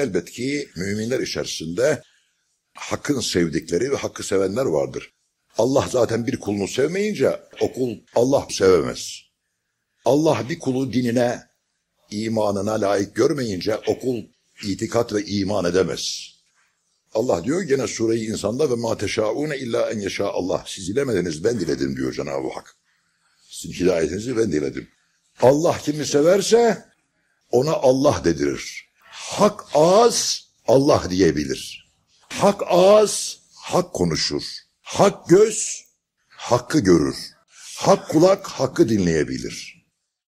elbet ki müminler içerisinde hakkın sevdikleri ve hakkı sevenler vardır. Allah zaten bir kulunu sevmeyince o kul Allah sevemez. Allah bir kulu dinine, imanına layık görmeyince o kul itikat ve iman edemez. Allah diyor gene sureyi insanda ve ma teşaune illa en yeşâ Allah. Siz dilemediniz ben diledim diyor Cenab-ı Hak. Sizin hidayetinizi ben diledim. Allah kimi severse ona Allah dedirir. Hak ağız Allah diyebilir. Hak ağız hak konuşur. Hak göz hakkı görür. Hak kulak hakkı dinleyebilir.